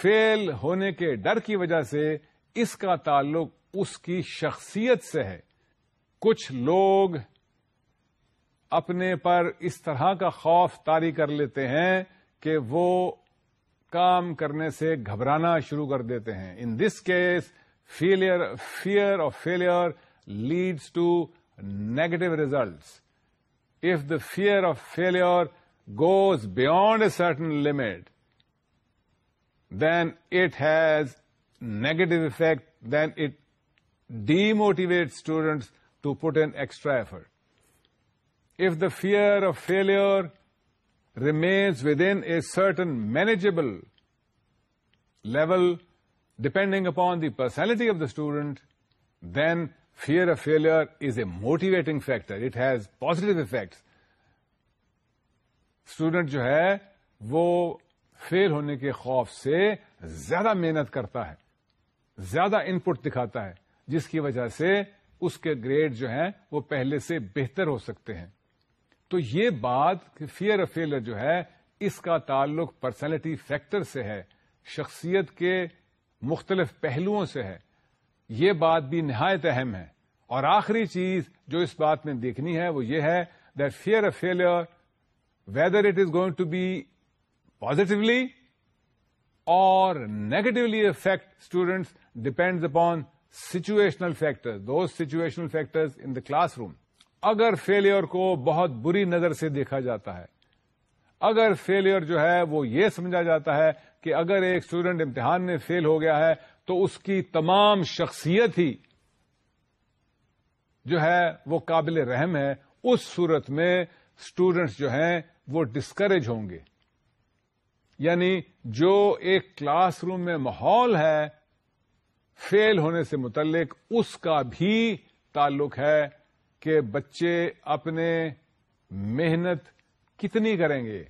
فیل ہونے کے ڈر کی وجہ سے اس کا تعلق اس کی شخصیت سے ہے کچھ لوگ اپنے پر اس طرح کا خوف تاریخ کر لیتے ہیں کہ وہ کام کرنے سے گھبرانا شروع کر دیتے ہیں in this case failure fear of failure leads to negative results if the fear of failure goes beyond a certain limit then it has negative effect then it demotivate students to put an extra effort if the fear of failure remains within a certain manageable level depending upon the personality of the student then fear of failure is a motivating factor it has positive effects student جو ہے وہ فیل ہونے کے خوف سے زیادہ محنت کرتا ہے زیادہ ان پٹ دکھاتا ہے جس کی وجہ سے اس کے گریڈ جو ہیں وہ پہلے سے بہتر ہو سکتے ہیں تو یہ بات فیئر آف فیلر جو ہے اس کا تعلق پرسنالٹی فیکٹر سے ہے شخصیت کے مختلف پہلوؤں سے ہے یہ بات بھی نہایت اہم ہے اور آخری چیز جو اس بات میں دیکھنی ہے وہ یہ ہے that fear of failure whether it is going to be positively or negatively affect students depends upon situational factor those situational factor in the classroom اگر فیلئر کو بہت بری نظر سے دیکھا جاتا ہے اگر فیلئر جو ہے وہ یہ سمجھا جاتا ہے کہ اگر ایک اسٹوڈنٹ امتحان میں فیل ہو گیا ہے تو اس کی تمام شخصیت ہی جو ہے وہ قابل رحم ہے اس صورت میں اسٹوڈنٹس جو ہیں وہ ڈسکریج ہوں گے یعنی جو ایک کلاس روم میں ماحول ہے فیل ہونے سے متعلق اس کا بھی تعلق ہے کہ بچے اپنے محنت کتنی کریں گے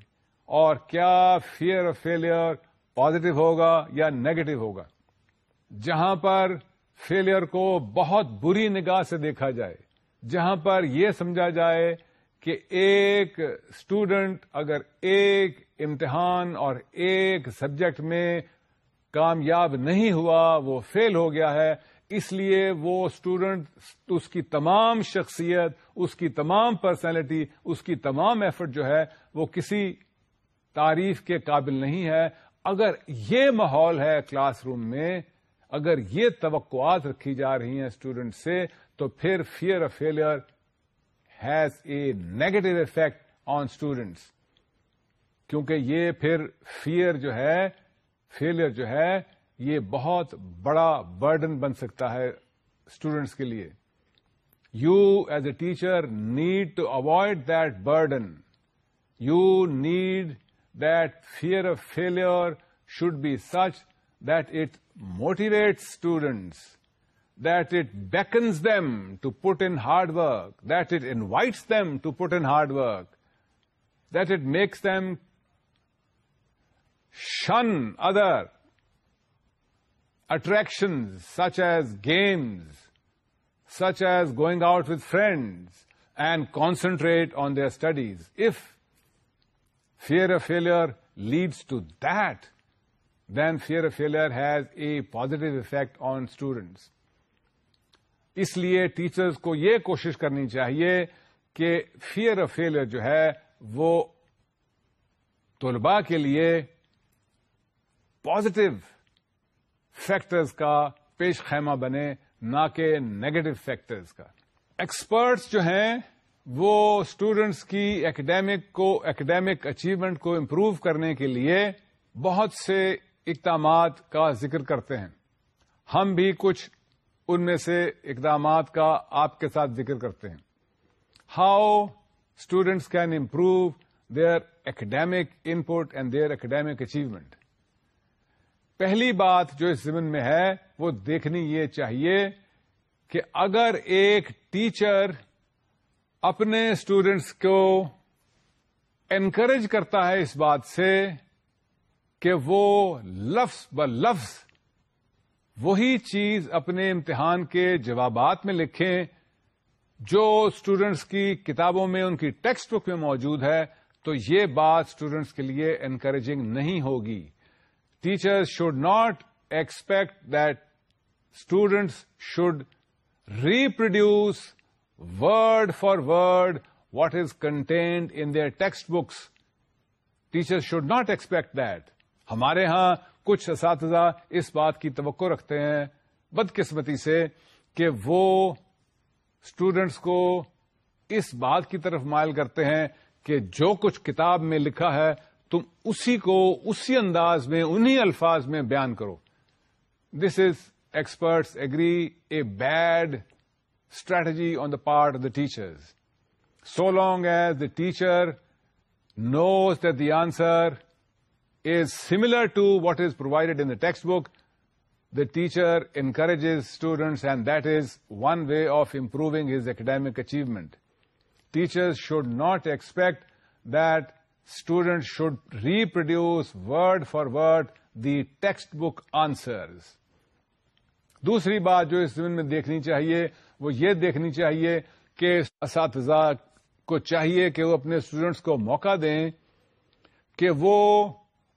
اور کیا فیئر آف فیلئر پازیٹو ہوگا یا نیگیٹو ہوگا جہاں پر فیلئر کو بہت بری نگاہ سے دیکھا جائے جہاں پر یہ سمجھا جائے کہ ایک اسٹوڈنٹ اگر ایک امتحان اور ایک سبجیکٹ میں کامیاب نہیں ہوا وہ فیل ہو گیا ہے اس لیے وہ اسٹوڈنٹ اس کی تمام شخصیت اس کی تمام پرسنالٹی اس کی تمام ایفرٹ جو ہے وہ کسی تعریف کے قابل نہیں ہے اگر یہ ماحول ہے کلاس روم میں اگر یہ توقعات رکھی جا رہی ہیں اسٹوڈنٹ سے تو پھر fear of failure has a negative effect on students کیونکہ یہ پھر فیئر جو ہے فیلئر جو ہے یہ بہت بڑا برڈن بن سکتا ہے اسٹوڈینٹس کے لیے you as a teacher need to avoid that burden you need that fear of failure should be such that it motivate students that it beckons them to put in hard work that it invites them to put in hard work that it makes them shun other attractions such as games such as going out with friends and concentrate on their studies if fear a failure leads to that then fear a failure has a positive effect on students اس لیے teachers کو یہ کوشش کرنی چاہیے کہ fear a failure جو ہے وہ طلبا کے لیے پازیٹو فیکٹرز کا پیش خیمہ بنے نہ کہ نیگیٹو فیکٹرز کا ایکسپرٹس جو ہیں وہ اسٹوڈینٹس کی اکیڈیمک کو اکیڈیمک اچیومنٹ کو امپروو کرنے کے لیے بہت سے اقدامات کا ذکر کرتے ہیں ہم بھی کچھ ان میں سے اقدامات کا آپ کے ساتھ ذکر کرتے ہیں how students can improve their academic input and their academic achievement پہلی بات جو اس زمین میں ہے وہ دیکھنی یہ چاہیے کہ اگر ایک ٹیچر اپنے اسٹوڈینٹس کو انکریج کرتا ہے اس بات سے کہ وہ لفظ ب لفظ وہی چیز اپنے امتحان کے جوابات میں لکھیں جو اسٹوڈینٹس کی کتابوں میں ان کی ٹیکسٹ بک میں موجود ہے تو یہ بات اسٹوڈینٹس کے لیے انکریجنگ نہیں ہوگی teachers should not expect that students should reproduce word for word what is contained in their text books teacher should not expect that ہمارے ہاں کچھ اساتذہ اس بات کی توقع رکھتے ہیں بدقسمتی سے کہ وہ اسٹوڈینٹس کو اس بات کی طرف مائل کرتے ہیں کہ جو کچھ کتاب میں لکھا ہے تم اسی کو اسی انداز میں انہی الفاظ میں بیان کرو this is experts agree a bad strategy on the part of the teachers so long as the teacher knows that the answer is similar to what is provided in the text book the teacher encourages students and that is one way of improving his academic achievement teacher should not expect that student should reproduce word for word the text book answers دوسری بات جو اس زمین میں دیکھنی چاہیے وہ یہ دیکھنی چاہیے کہ اساتذہ کو چاہیے کہ وہ اپنے اسٹوڈینٹس کو موقع دیں کہ وہ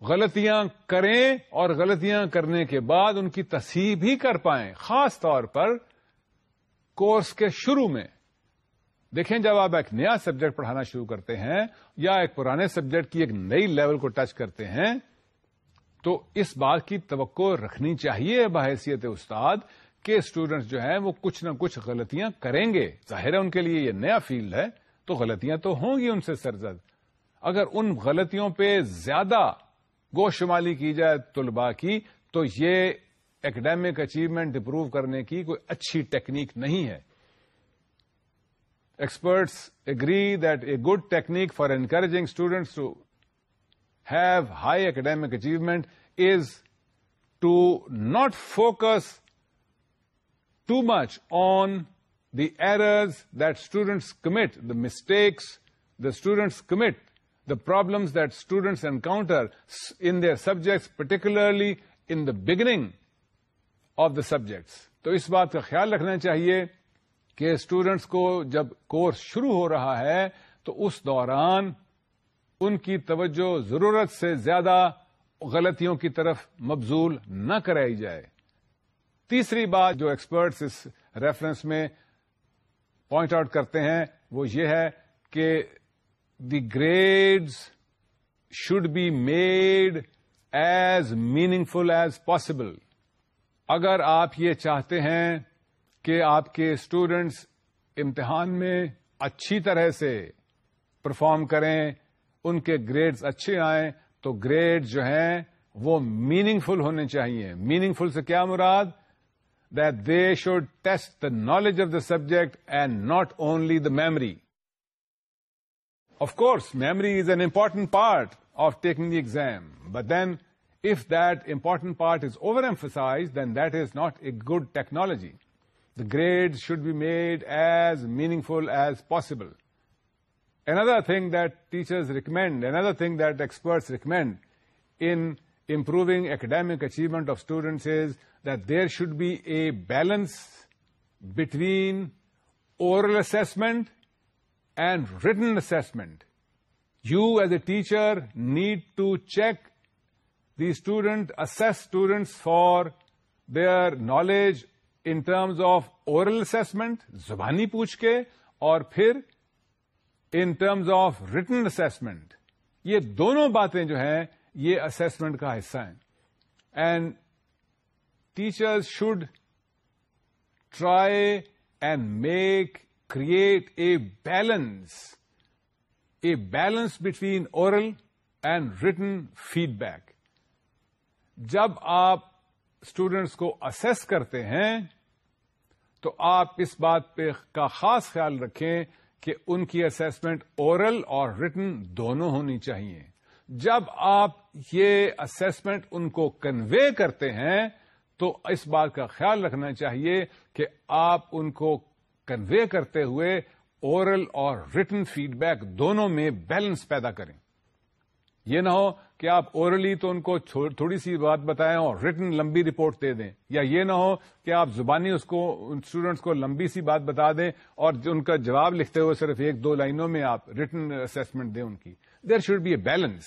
غلطیاں کریں اور غلطیاں کرنے کے بعد ان کی تصحیح بھی کر پائیں خاص طور پر کورس کے شروع میں دیکھیں جب آپ ایک نیا سبجیکٹ پڑھانا شروع کرتے ہیں یا ایک پرانے سبجیکٹ کی ایک نئی لیول کو ٹچ کرتے ہیں تو اس بات کی توقع رکھنی چاہیے بحیثیت استاد کہ اسٹوڈینٹس جو ہیں وہ کچھ نہ کچھ غلطیاں کریں گے ظاہر ہے ان کے لیے یہ نیا فیلڈ ہے تو غلطیاں تو ہوں گی ان سے سرزد اگر ان غلطیوں پہ زیادہ گوشمالی کی جائے طلباء کی تو یہ اکیڈیمک اچیومنٹ امپروو کرنے کی کوئی اچھی ٹیکنیک نہیں ہے experts agree that a good technique for encouraging students to have high academic achievement is not focus too much on the errors that students commit the mistakes the students commit the problems that students encounter in their subjects particularly in the beginning of the subjects تو اس بات كا خيال ركھنا چاہيے کہ students کو جب course شروع ہو رہا ہے تو اس دوران ان کی توجہ ضرورت سے زیادہ غلطیوں کی طرف مبزول نہ کرائی جائے تیسری بات جو ایکسپرٹس اس ریفرنس میں پوائنٹ آؤٹ کرتے ہیں وہ یہ ہے کہ the grades should be made as meaningful as possible اگر آپ یہ چاہتے ہیں کہ آپ کے اسٹوڈینٹس امتحان میں اچھی طرح سے پرفارم کریں ان کے گریڈز اچھے آئیں تو گریڈ جو ہیں وہ میننگ فل ہونے چاہیے میننگ فل سے کیا مراد they should test the knowledge of the subject and not only the memory of course memory is an important part of taking the exam but then if that important part is over emphasize then that is not a good technology The grades should be made as meaningful as possible. Another thing that teachers recommend, another thing that experts recommend in improving academic achievement of students is that there should be a balance between oral assessment and written assessment. You as a teacher need to check the student, assess students for their knowledge in terms of oral assessment زبانی پوچھ کے اور پھر in terms of written assessment یہ دونوں باتیں جو ہیں یہ اسسمنٹ کا حصہ ہیں and teacher should try and make create a balance a balance between oral and written feedback جب آپ اسٹوڈینٹس کو اسیس کرتے ہیں تو آپ اس بات پہ کا خاص خیال رکھیں کہ ان کی اسیسمنٹ اورل اور ریٹن دونوں ہونی چاہیے جب آپ یہ اسیسمنٹ ان کو کنوے کرتے ہیں تو اس بات کا خیال رکھنا چاہیے کہ آپ ان کو کنوے کرتے ہوئے اورل اور ریٹن فیڈ بیک دونوں میں بیلنس پیدا کریں یہ نہ ہو کہ آپ اورلی تو ان کو تھوڑی سی بات بتائیں اور ریٹن لمبی رپورٹ دے دیں یا یہ نہ ہو کہ آپ زبانی اسٹوڈنٹس کو لمبی سی بات بتا دیں اور ان کا جواب لکھتے ہوئے صرف ایک دو لائنوں میں آپ ریٹن اسسمنٹ دیں ان کی there should be a balance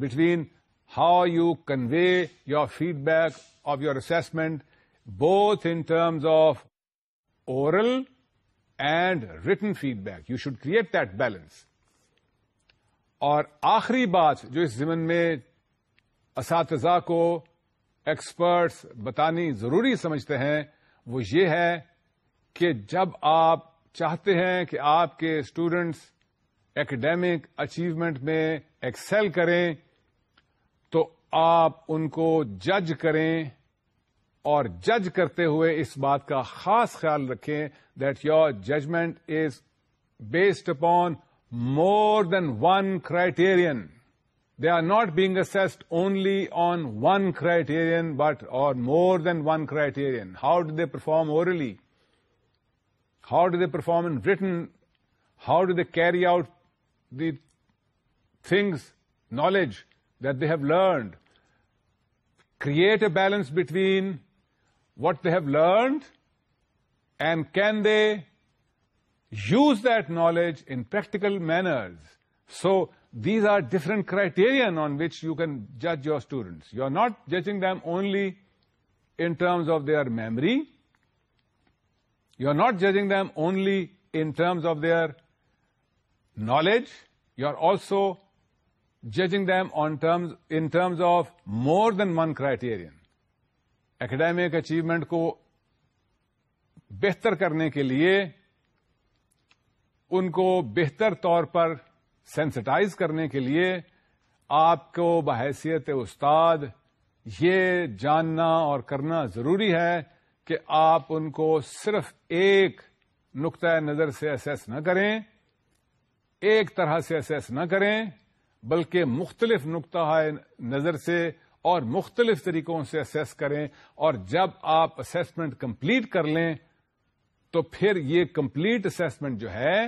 between how you convey your feedback of your assessment both in terms of oral and written feedback you should create that balance اور آخری بات جو اس زمن میں اساتذہ کو ایکسپرٹس بتانی ضروری سمجھتے ہیں وہ یہ ہے کہ جب آپ چاہتے ہیں کہ آپ کے اسٹوڈینٹس ایکڈیمک اچیومنٹ میں ایکسل کریں تو آپ ان کو جج کریں اور جج کرتے ہوئے اس بات کا خاص خیال رکھیں that your judgment is based upon more than one criterion. They are not being assessed only on one criterion, but on more than one criterion. How do they perform orally? How do they perform in written? How do they carry out the things, knowledge that they have learned? Create a balance between what they have learned and can they use that knowledge in practical manners so these are different criteria on which you can جج your students you are not judging them only in terms of their memory you are not judging them only in terms of their knowledge you are also judging them on in terms of more than one criterion academic achievement کو بہتر کرنے کے لیے ان کو بہتر طور پر sensitise کرنے کے لیے آپ کو بحیثیت استاد یہ جاننا اور کرنا ضروری ہے کہ آپ ان کو صرف ایک نقطۂ نظر سے اسیس نہ کریں ایک طرح سے اسیس نہ کریں بلکہ مختلف نقطۂ نظر سے اور مختلف طریقوں سے اسیس کریں اور جب آپ اسیسمنٹ کمپلیٹ کر لیں تو پھر یہ کمپلیٹ اسیسمنٹ جو ہے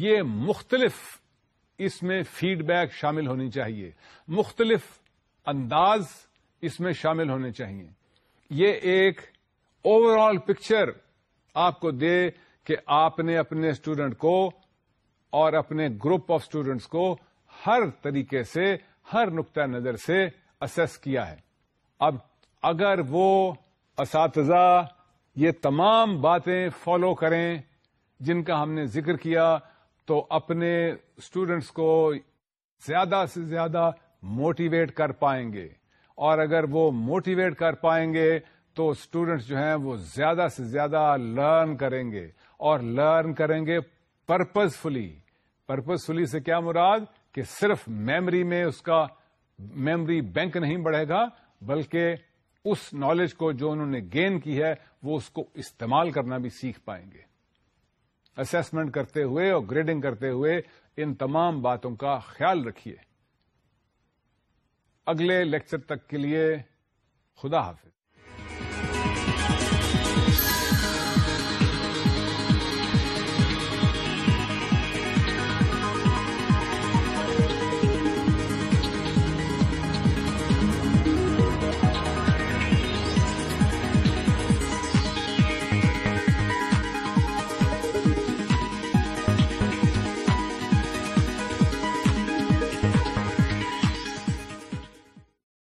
یہ مختلف اس میں فیڈ بیک شامل ہونی چاہیے مختلف انداز اس میں شامل ہونے چاہیے یہ ایک اوور آل پکچر آپ کو دے کہ آپ نے اپنے اسٹوڈنٹ کو اور اپنے گروپ آف اسٹوڈینٹس کو ہر طریقے سے ہر نقطہ نظر سے اسس کیا ہے اب اگر وہ اساتذہ یہ تمام باتیں فالو کریں جن کا ہم نے ذکر کیا تو اپنے اسٹوڈینٹس کو زیادہ سے زیادہ موٹیویٹ کر پائیں گے اور اگر وہ موٹیویٹ کر پائیں گے تو اسٹوڈینٹس جو ہیں وہ زیادہ سے زیادہ لرن کریں گے اور لرن کریں گے پرپز فلی پرپز فلی سے کیا مراد کہ صرف میمری میں اس کا میمری بینک نہیں بڑھے گا بلکہ اس نالج کو جو انہوں نے گین کی ہے وہ اس کو استعمال کرنا بھی سیکھ پائیں گے اسسمنٹ کرتے ہوئے اور گریڈنگ کرتے ہوئے ان تمام باتوں کا خیال رکھیے اگلے لیکچر تک کے لیے خدا حافظ